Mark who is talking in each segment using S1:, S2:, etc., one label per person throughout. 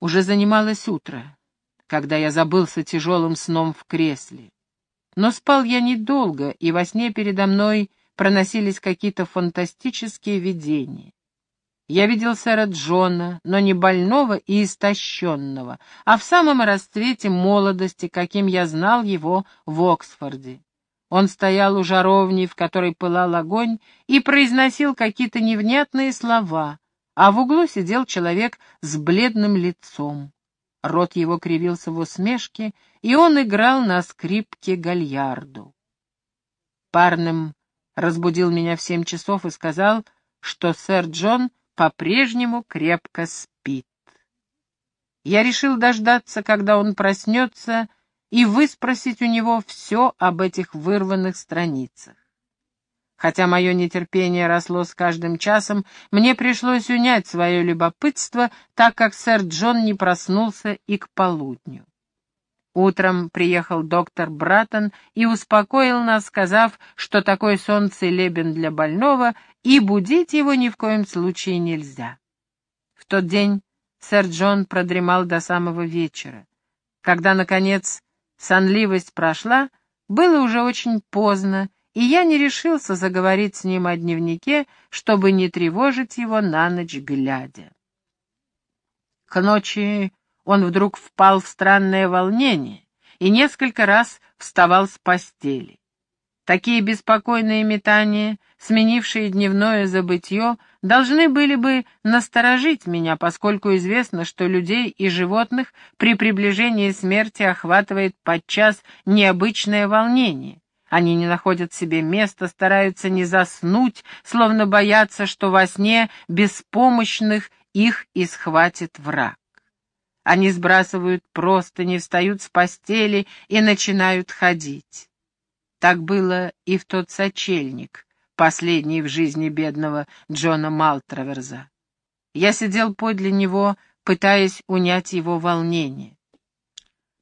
S1: Уже занималось утро, когда я забылся тяжелым сном в кресле. Но спал я недолго, и во сне передо мной проносились какие-то фантастические видения. Я видел сэра Джона, но не больного и истощенного, а в самом расцвете молодости, каким я знал его в Оксфорде. Он стоял у жаровни, в которой пылал огонь, и произносил какие-то невнятные слова, а в углу сидел человек с бледным лицом. Рот его кривился в усмешке, и он играл на скрипке гальярду. Парным разбудил меня в семь часов и сказал, что сэр Джон по-прежнему крепко спит. Я решил дождаться, когда он проснется, и выспросить у него все об этих вырванных страницах. Хотя мое нетерпение росло с каждым часом, мне пришлось унять свое любопытство, так как сэр Джон не проснулся и к полудню. Утром приехал доктор Братон и успокоил нас, сказав, что такой сон целебен для больного, и будить его ни в коем случае нельзя. В тот день сэр Джон продремал до самого вечера. Когда, наконец, сонливость прошла, было уже очень поздно, и я не решился заговорить с ним о дневнике, чтобы не тревожить его на ночь глядя. К ночи он вдруг впал в странное волнение и несколько раз вставал с постели. Такие беспокойные метания, сменившие дневное забытье, должны были бы насторожить меня, поскольку известно, что людей и животных при приближении смерти охватывает подчас необычное волнение. Они не находят себе места, стараются не заснуть, словно боятся, что во сне беспомощных их и схватит враг. Они сбрасывают простыни, встают с постели и начинают ходить. Так было и в тот сочельник, последний в жизни бедного Джона Малтраверза. Я сидел подле него, пытаясь унять его волнение.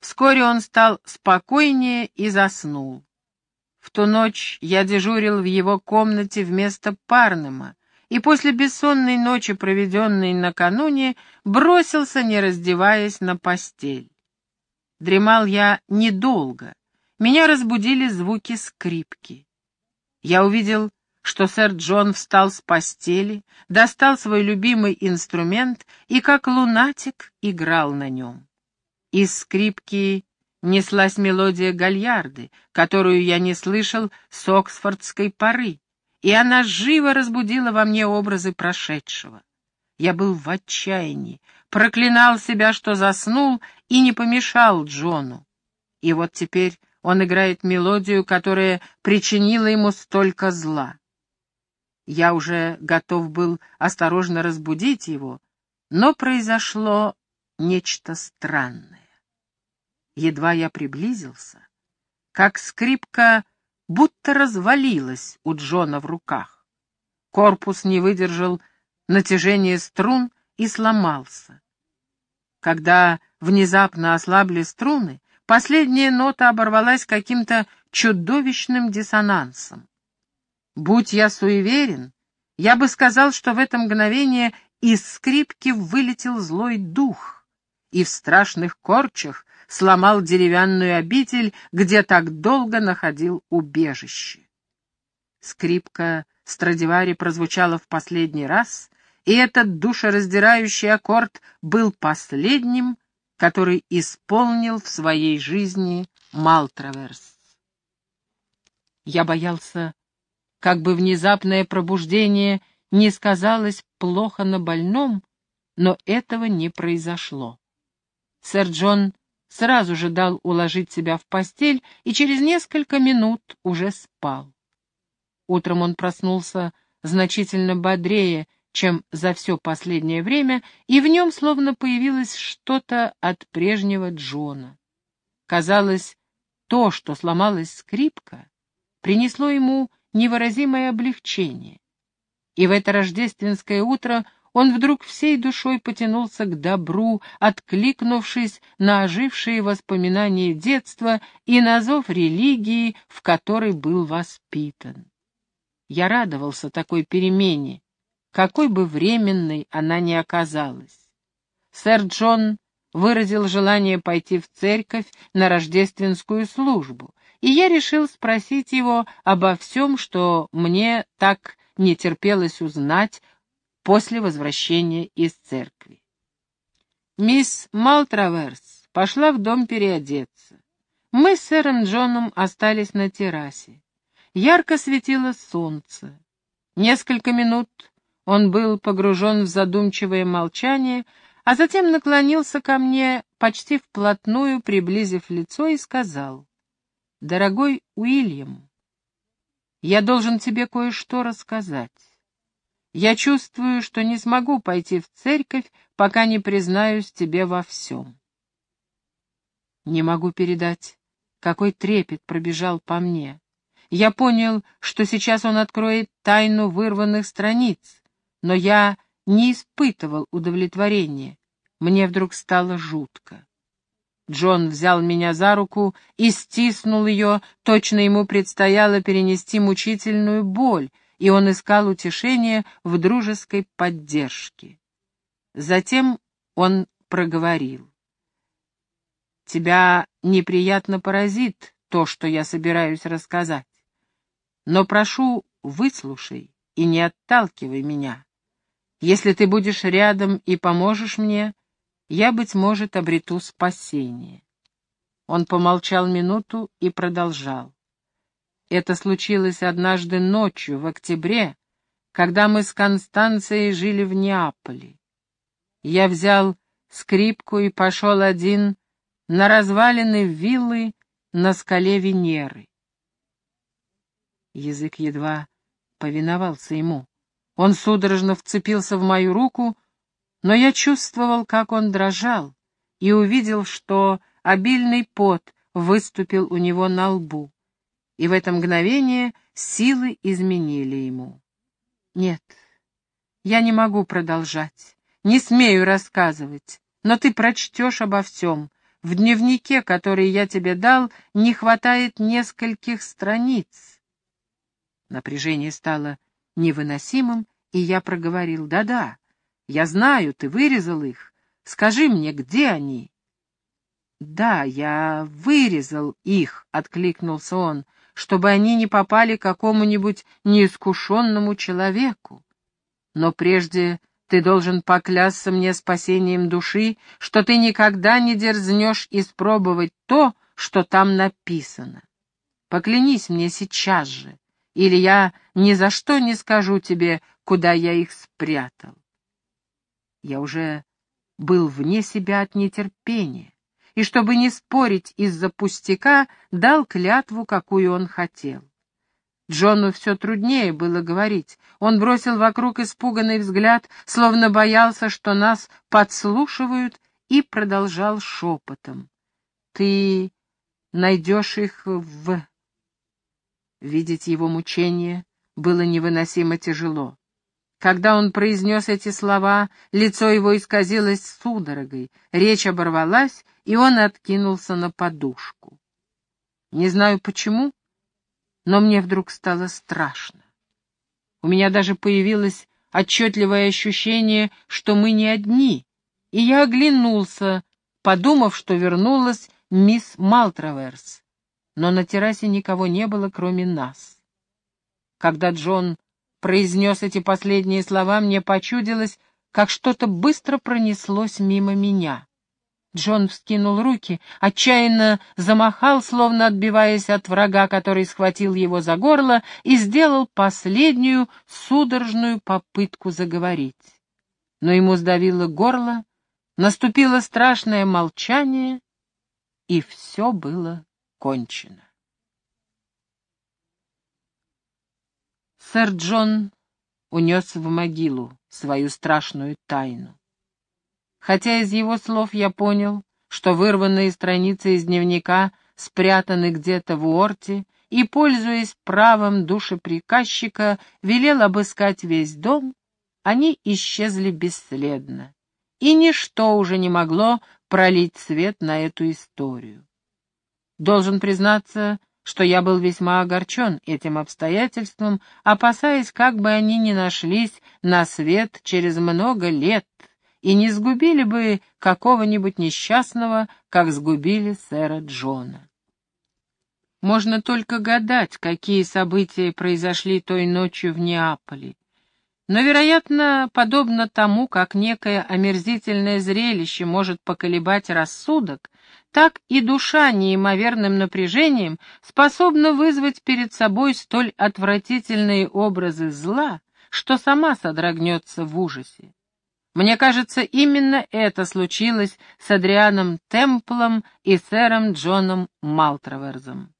S1: Вскоре он стал спокойнее и заснул. В ту ночь я дежурил в его комнате вместо Парнема, и после бессонной ночи, проведенной накануне, бросился, не раздеваясь, на постель. Дремал я недолго. Меня разбудили звуки скрипки. Я увидел, что сэр Джон встал с постели, достал свой любимый инструмент и, как лунатик, играл на нем. Из скрипки неслась мелодия гальярды, которую я не слышал с оксфордской поры, и она живо разбудила во мне образы прошедшего. Я был в отчаянии, проклинал себя, что заснул и не помешал Джону. И вот теперь он играет мелодию, которая причинила ему столько зла. Я уже готов был осторожно разбудить его, но произошло нечто странное. Едва я приблизился, как скрипка будто развалилась у Джона в руках. Корпус не выдержал натяжения струн и сломался. Когда внезапно ослабли струны, последняя нота оборвалась каким-то чудовищным диссонансом. Будь я суеверен, я бы сказал, что в это мгновение из скрипки вылетел злой дух, и в страшных корчах сломал деревянную обитель, где так долго находил убежище. Скрипка Страдивари прозвучала в последний раз, и этот душераздирающий аккорд был последним, который исполнил в своей жизни Малтраверс. Я боялся, как бы внезапное пробуждение не сказалось плохо на больном, но этого не произошло. Сэр Джон сразу же дал уложить себя в постель и через несколько минут уже спал. Утром он проснулся значительно бодрее, чем за все последнее время, и в нем словно появилось что-то от прежнего Джона. Казалось, то, что сломалась скрипка, принесло ему невыразимое облегчение. И в это рождественское утро он вдруг всей душой потянулся к добру, откликнувшись на ожившие воспоминания детства и на зов религии, в которой был воспитан. Я радовался такой перемене, какой бы временной она ни оказалась. Сэр Джон выразил желание пойти в церковь на рождественскую службу, и я решил спросить его обо всем, что мне так не терпелось узнать после возвращения из церкви. Мисс Малтраверс пошла в дом переодеться. Мы с сэром Джоном остались на террасе. Ярко светило солнце. Несколько минут он был погружен в задумчивое молчание, а затем наклонился ко мне почти вплотную, приблизив лицо, и сказал, «Дорогой Уильям, я должен тебе кое-что рассказать. Я чувствую, что не смогу пойти в церковь, пока не признаюсь тебе во всем». Не могу передать, какой трепет пробежал по мне. Я понял, что сейчас он откроет тайну вырванных страниц, но я не испытывал удовлетворения. Мне вдруг стало жутко. Джон взял меня за руку и стиснул ее, точно ему предстояло перенести мучительную боль, и он искал утешения в дружеской поддержке. Затем он проговорил. «Тебя неприятно поразит то, что я собираюсь рассказать, но прошу, выслушай и не отталкивай меня. Если ты будешь рядом и поможешь мне, я, быть может, обрету спасение. Он помолчал минуту и продолжал. Это случилось однажды ночью, в октябре, когда мы с Констанцией жили в Неаполе. Я взял скрипку и пошел один на развалины виллы на скале Венеры. Язык едва повиновался ему. Он судорожно вцепился в мою руку, но я чувствовал, как он дрожал, и увидел, что обильный пот выступил у него на лбу, и в это мгновение силы изменили ему. Нет, я не могу продолжать, не смею рассказывать, но ты прочтешь обо всем. В дневнике, который я тебе дал, не хватает нескольких страниц. Напряжение стало невыносимым, и я проговорил, «Да-да, я знаю, ты вырезал их. Скажи мне, где они?» «Да, я вырезал их», — откликнулся он, «чтобы они не попали какому-нибудь неискушенному человеку. Но прежде ты должен поклясться мне спасением души, что ты никогда не дерзнешь испробовать то, что там написано. Поклянись мне сейчас же, или я ни за что не скажу тебе, куда я их спрятал. Я уже был вне себя от нетерпения, и, чтобы не спорить из-за пустяка, дал клятву, какую он хотел. Джону все труднее было говорить. Он бросил вокруг испуганный взгляд, словно боялся, что нас подслушивают, и продолжал шепотом. «Ты найдешь их в Видеть его мучение было невыносимо тяжело. Когда он произнес эти слова, лицо его исказилось судорогой, речь оборвалась, и он откинулся на подушку. Не знаю почему, но мне вдруг стало страшно. У меня даже появилось отчетливое ощущение, что мы не одни, и я оглянулся, подумав, что вернулась мисс Малтраверс но на террасе никого не было, кроме нас. Когда Джон произнес эти последние слова, мне почудилось, как что-то быстро пронеслось мимо меня. Джон вскинул руки, отчаянно замахал, словно отбиваясь от врага, который схватил его за горло, и сделал последнюю судорожную попытку заговорить. Но ему сдавило горло, наступило страшное молчание, и все было кончено. Сэр Джон унес в могилу свою страшную тайну. Хотя из его слов я понял, что вырванные страницы из дневника спрятаны где-то в Уорте, и, пользуясь правом душеприказчика, велел обыскать весь дом, они исчезли бесследно, и ничто уже не могло пролить свет на эту историю. Должен признаться, что я был весьма огорчен этим обстоятельством, опасаясь, как бы они ни нашлись на свет через много лет, и не сгубили бы какого-нибудь несчастного, как сгубили сэра Джона. Можно только гадать, какие события произошли той ночью в Неаполе. Но, вероятно, подобно тому, как некое омерзительное зрелище может поколебать рассудок, так и душа неимоверным напряжением способна вызвать перед собой столь отвратительные образы зла, что сама содрогнется в ужасе. Мне кажется, именно это случилось с Адрианом Темплом и сэром Джоном Малтраверзом.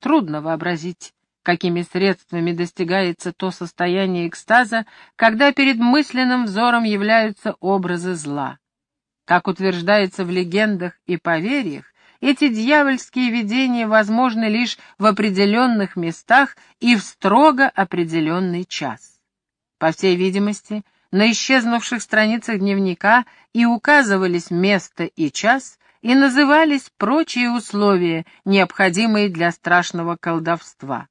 S1: Трудно вообразить, какими средствами достигается то состояние экстаза, когда перед мысленным взором являются образы зла. Как утверждается в легендах и поверьях, эти дьявольские видения возможны лишь в определенных местах и в строго определенный час. По всей видимости, на исчезнувших страницах дневника и указывались место и час, и назывались прочие условия, необходимые для страшного колдовства.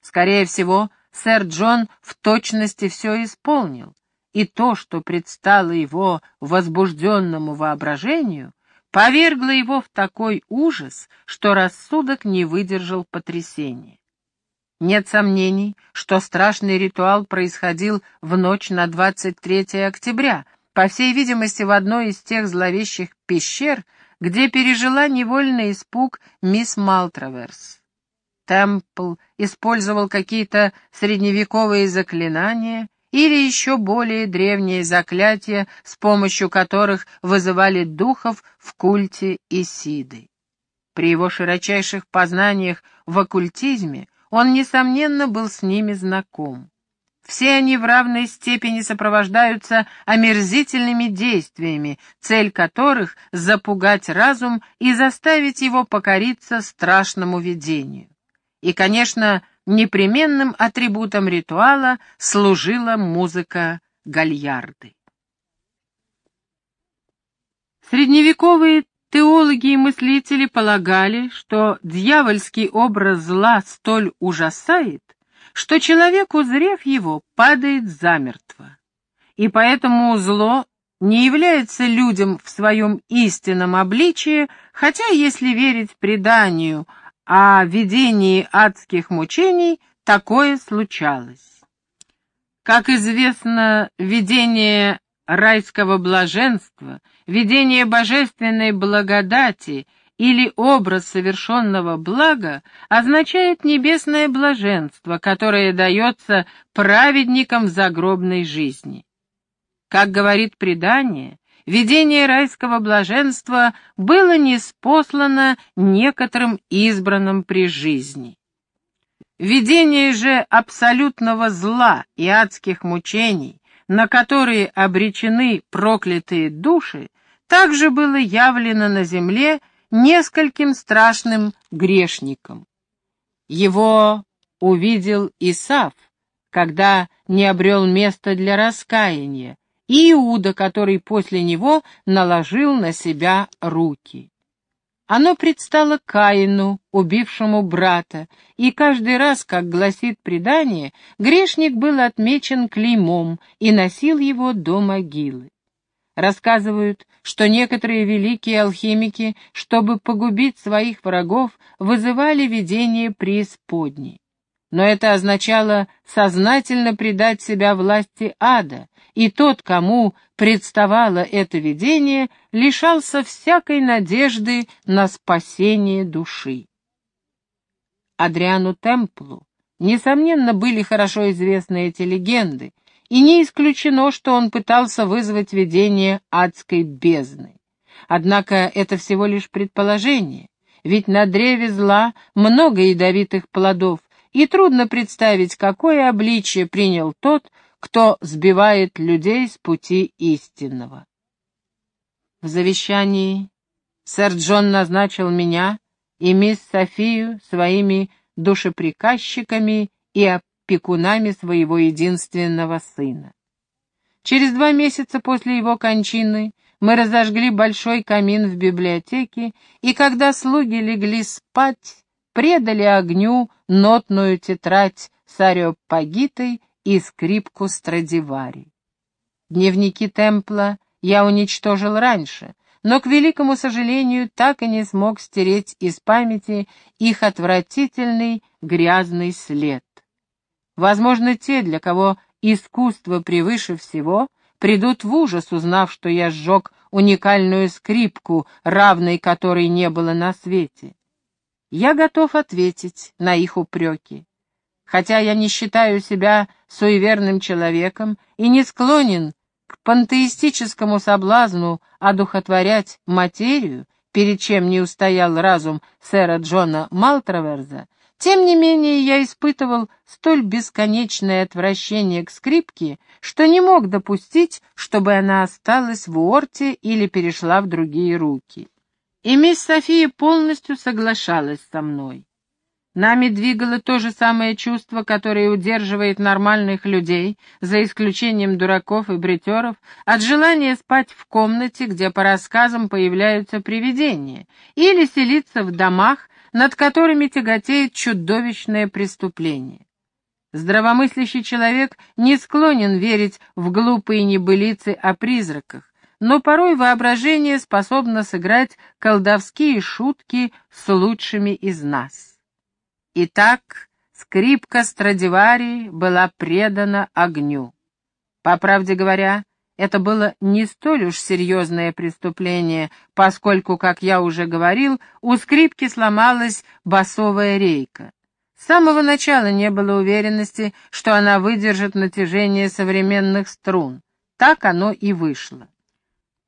S1: Скорее всего, сэр Джон в точности все исполнил, и то, что предстало его возбужденному воображению, повергло его в такой ужас, что рассудок не выдержал потрясения. Нет сомнений, что страшный ритуал происходил в ночь на 23 октября, по всей видимости, в одной из тех зловещих пещер, где пережила невольный испуг мисс Малтраверс. Темпл использовал какие-то средневековые заклинания или еще более древние заклятия, с помощью которых вызывали духов в культе Исиды. При его широчайших познаниях в оккультизме он, несомненно, был с ними знаком. Все они в равной степени сопровождаются омерзительными действиями, цель которых — запугать разум и заставить его покориться страшному видению. И, конечно, непременным атрибутом ритуала служила музыка гальярды. Средневековые Теологи и мыслители полагали, что дьявольский образ зла столь ужасает, что человек, узрев его, падает замертво. И поэтому зло не является людям в своем истинном обличии, хотя, если верить преданию о видении адских мучений, такое случалось. Как известно, видение райского блаженства, видение божественной благодати или образ совершенного блага означает небесное блаженство, которое дается праведникам в загробной жизни. Как говорит предание, видение райского блаженства было неспослано некоторым избранным при жизни. Видение же абсолютного зла и адских мучений, на которые обречены проклятые души, также было явлено на земле нескольким страшным грешникам. Его увидел Исав, когда не обрел места для раскаяния, и Иуда, который после него наложил на себя руки. Оно предстало Каину, убившему брата, и каждый раз, как гласит предание, грешник был отмечен клеймом и носил его до могилы. Рассказывают, что некоторые великие алхимики, чтобы погубить своих врагов, вызывали видение преисподней. Но это означало сознательно предать себя власти ада, и тот, кому представало это видение, лишался всякой надежды на спасение души. Адриану Темплу, несомненно, были хорошо известны эти легенды, и не исключено, что он пытался вызвать видение адской бездны. Однако это всего лишь предположение, ведь на древе зла много ядовитых плодов, и трудно представить, какое обличие принял тот, кто сбивает людей с пути истинного. В завещании сэр Джон назначил меня и мисс Софию своими душеприказчиками и опекунами своего единственного сына. Через два месяца после его кончины мы разожгли большой камин в библиотеке, и когда слуги легли спать, предали огню нотную тетрадь с ареопагитой и скрипку Страдивари. Дневники Темпла я уничтожил раньше, но, к великому сожалению, так и не смог стереть из памяти их отвратительный грязный след. Возможно, те, для кого искусство превыше всего, придут в ужас, узнав, что я сжег уникальную скрипку, равной которой не было на свете. Я готов ответить на их упреки. Хотя я не считаю себя суеверным человеком и не склонен к пантеистическому соблазну одухотворять материю, перед чем не устоял разум сэра Джона Малтраверза, тем не менее я испытывал столь бесконечное отвращение к скрипке, что не мог допустить, чтобы она осталась в Уорте или перешла в другие руки. И мисс София полностью соглашалась со мной. Нами двигало то же самое чувство, которое удерживает нормальных людей, за исключением дураков и бритеров, от желания спать в комнате, где по рассказам появляются привидения, или селиться в домах, над которыми тяготеет чудовищное преступление. Здравомыслящий человек не склонен верить в глупые небылицы о призраках, но порой воображение способно сыграть колдовские шутки с лучшими из нас. Итак, скрипка Страдивари была предана огню. По правде говоря, это было не столь уж серьезное преступление, поскольку, как я уже говорил, у скрипки сломалась басовая рейка. С самого начала не было уверенности, что она выдержит натяжение современных струн. Так оно и вышло.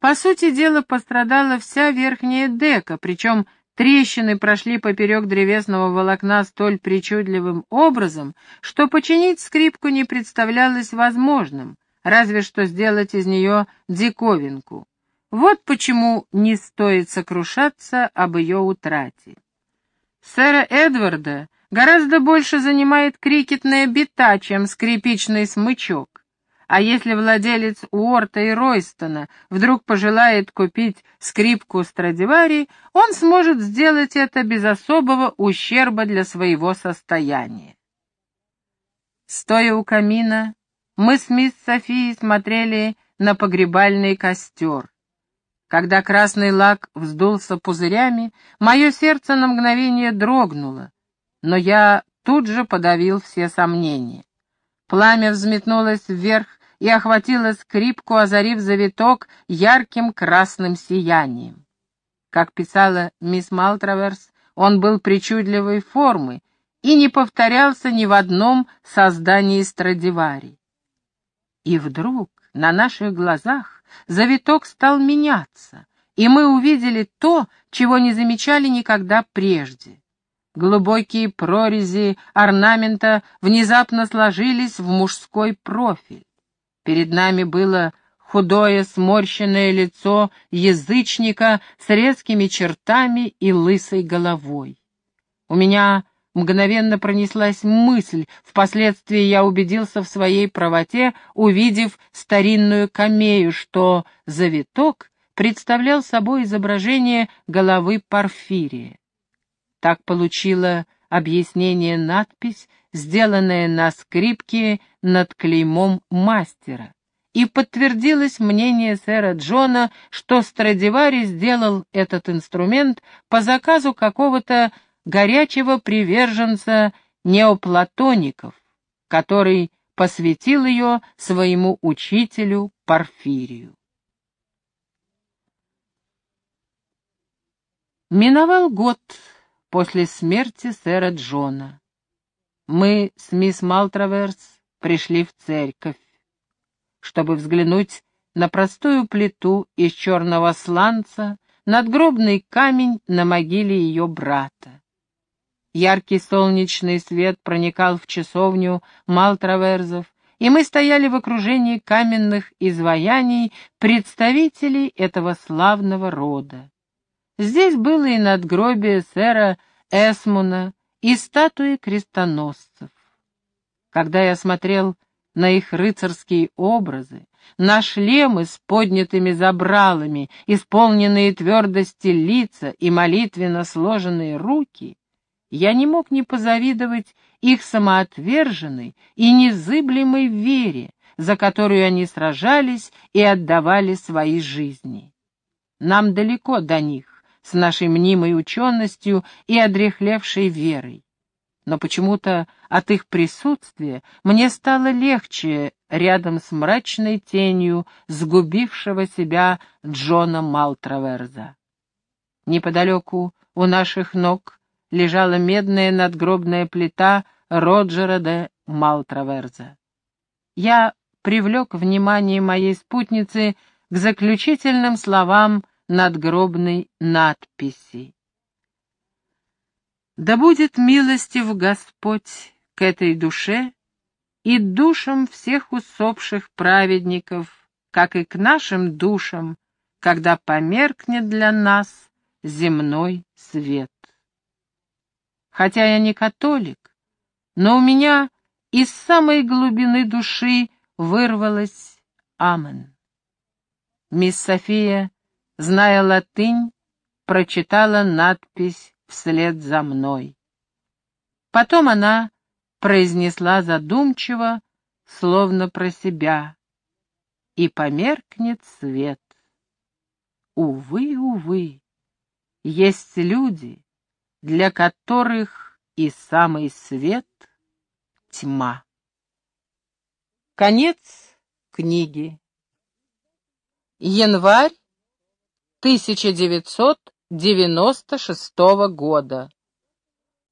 S1: По сути дела, пострадала вся верхняя дека, причем Трещины прошли поперек древесного волокна столь причудливым образом, что починить скрипку не представлялось возможным, разве что сделать из нее диковинку. Вот почему не стоит сокрушаться об ее утрате. Сэра Эдварда гораздо больше занимает крикетная бита, чем скрипичный смычок. А если владелец Уорта и Ройстона вдруг пожелает купить скрипку Страдивари, он сможет сделать это без особого ущерба для своего состояния. Стоя у камина, мы с мисс Софией смотрели на погребальный костер. Когда красный лак вздулся пузырями, мое сердце на мгновение дрогнуло, но я тут же подавил все сомнения. Пламя взметнулось вверх и охватила скрипку, озарив завиток ярким красным сиянием. Как писала мисс Малтраверс, он был причудливой формы и не повторялся ни в одном создании Страдивари. И вдруг на наших глазах завиток стал меняться, и мы увидели то, чего не замечали никогда прежде. Глубокие прорези орнамента внезапно сложились в мужской профиль. Перед нами было худое сморщенное лицо язычника с резкими чертами и лысой головой. У меня мгновенно пронеслась мысль, впоследствии я убедился в своей правоте, увидев старинную камею, что завиток представлял собой изображение головы Порфирия. Так получила объяснение надпись, сделанная на скрипке над клеймом мастера, и подтвердилось мнение сэра Джона, что Страдивари сделал этот инструмент по заказу какого-то горячего приверженца неоплатоников, который посвятил ее своему учителю Порфирию. Миновал год после смерти сэра Джона мы с мисс Малтраверс пришли в церковь, чтобы взглянуть на простую плиту из черного сланца, надгробный камень на могиле ее брата. Яркий солнечный свет проникал в часовню Малтраверзов, и мы стояли в окружении каменных изваяний представителей этого славного рода. Здесь было и надгробие сэра Эсмуна, и статуи крестоносцев. Когда я смотрел на их рыцарские образы, на шлемы с поднятыми забралами, исполненные твердости лица и молитвенно сложенные руки, я не мог не позавидовать их самоотверженной и незыблемой вере, за которую они сражались и отдавали свои жизни. Нам далеко до них, с нашей мнимой ученостью и одрехлевшей верой. Но почему-то от их присутствия мне стало легче рядом с мрачной тенью сгубившего себя Джона Малтраверза. Неподалеку у наших ног лежала медная надгробная плита Роджера де Малтраверза. Я привлек внимание моей спутницы к заключительным словам надгробной надписи. Да будет милостив Господь к этой душе и душам всех усопших праведников, как и к нашим душам, когда померкнет для нас земной свет. Хотя я не католик, но у меня из самой глубины души вырвалось «Амен». Мисс София, зная латынь, прочитала надпись вслед за мной. Потом она произнесла задумчиво, словно про себя, и померкнет свет. Увы, увы, есть люди, для которых и самый свет — тьма. Конец книги. Январь 1996 года.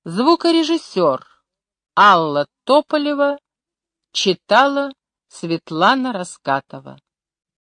S1: Звукорежиссер Алла Тополева читала Светлана Раскатова.